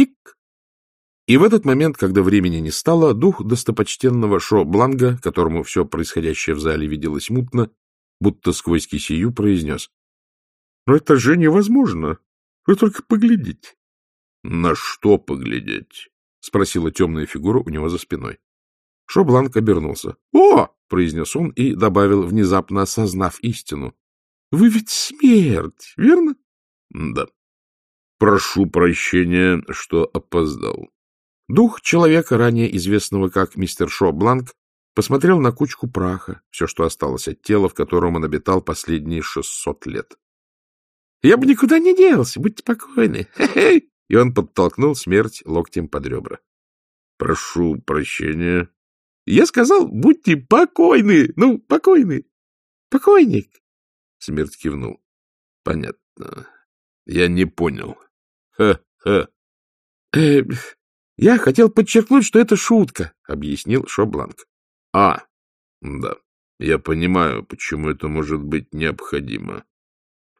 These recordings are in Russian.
Тик! И в этот момент, когда времени не стало, дух достопочтенного Шо Бланга, которому все происходящее в зале виделось мутно, будто сквозь кисию произнес. — Но это же невозможно. Вы только поглядите. — На что поглядеть? — спросила темная фигура у него за спиной. Шо Бланк обернулся. — О! — произнес он и добавил, внезапно осознав истину. — Вы ведь смерть, верно? — Да. — Прошу прощения, что опоздал. Дух человека, ранее известного как мистер Шо Бланк, посмотрел на кучку праха, все, что осталось от тела, в котором он обитал последние шестьсот лет. — Я бы никуда не делся, будьте покойны. И он подтолкнул смерть локтем под ребра. — Прошу прощения. — Я сказал, будьте покойны, ну, покойны. Покойник. Смерть кивнул. — Понятно. Я не понял. Ха-ха. Э, я хотел подчеркнуть, что это шутка, — объяснил Шобланк. — А, да, я понимаю, почему это может быть необходимо.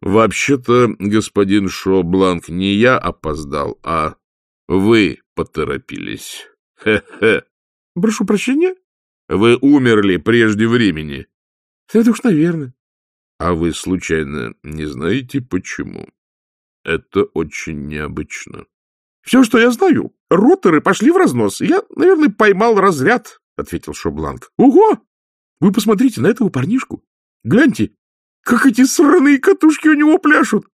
Вообще-то, господин Шобланк, не я опоздал, а вы поторопились. Хе-хе. — Прошу прощения? — Вы умерли прежде времени. — Это уж наверное. — А вы, случайно, не знаете, почему? Это очень необычно. — Все, что я знаю, роторы пошли в разнос. Я, наверное, поймал разряд, — ответил Шобланк. — Ого! Вы посмотрите на этого парнишку. Гляньте, как эти сраные катушки у него пляшут.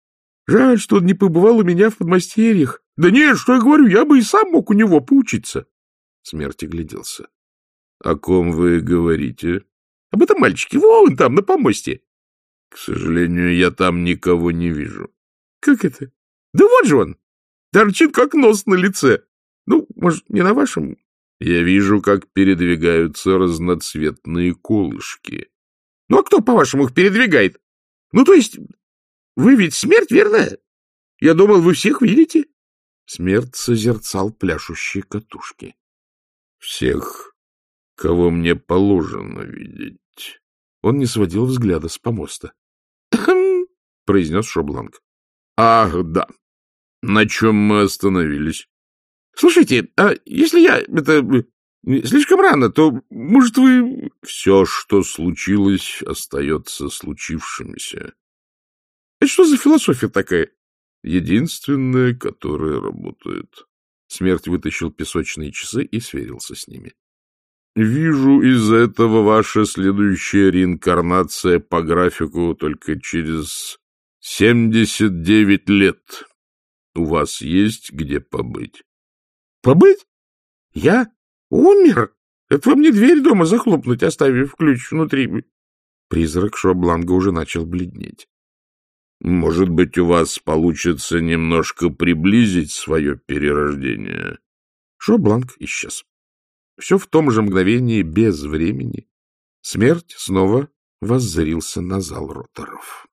Жаль, что он не побывал у меня в подмастерьях. Да нет, что я говорю, я бы и сам мог у него поучиться. Смерть огляделся. — О ком вы говорите? — Об этом мальчике, вон там, на помосте. — К сожалению, я там никого не вижу. — Как это? Да вот же он! Торчит, как нос на лице. Ну, может, не на вашем? Я вижу, как передвигаются разноцветные колышки. Ну, а кто, по-вашему, их передвигает? Ну, то есть, вы ведь смерть, верно? Я думал, вы всех видите. Смерть созерцал пляшущие катушки. Всех, кого мне положено видеть. Он не сводил взгляда с помоста. — произнес Шобланг. — Ах, да, на чем мы остановились? — Слушайте, а если я... это... слишком рано, то, может, вы... Все, что случилось, остается случившимся. Это что за философия такая? Единственная, которая работает. Смерть вытащил песочные часы и сверился с ними. Вижу, из-за этого ваша следующая реинкарнация по графику только через семьдесят девять лет. У вас есть где побыть? — Побыть? Я умер? Это вам не дверь дома захлопнуть, оставив ключ внутри. Призрак Шобланга уже начал бледнеть. — Может быть, у вас получится немножко приблизить свое перерождение? Шобланг исчез. Все в том же мгновении, без времени. Смерть снова воззрился на зал роторов.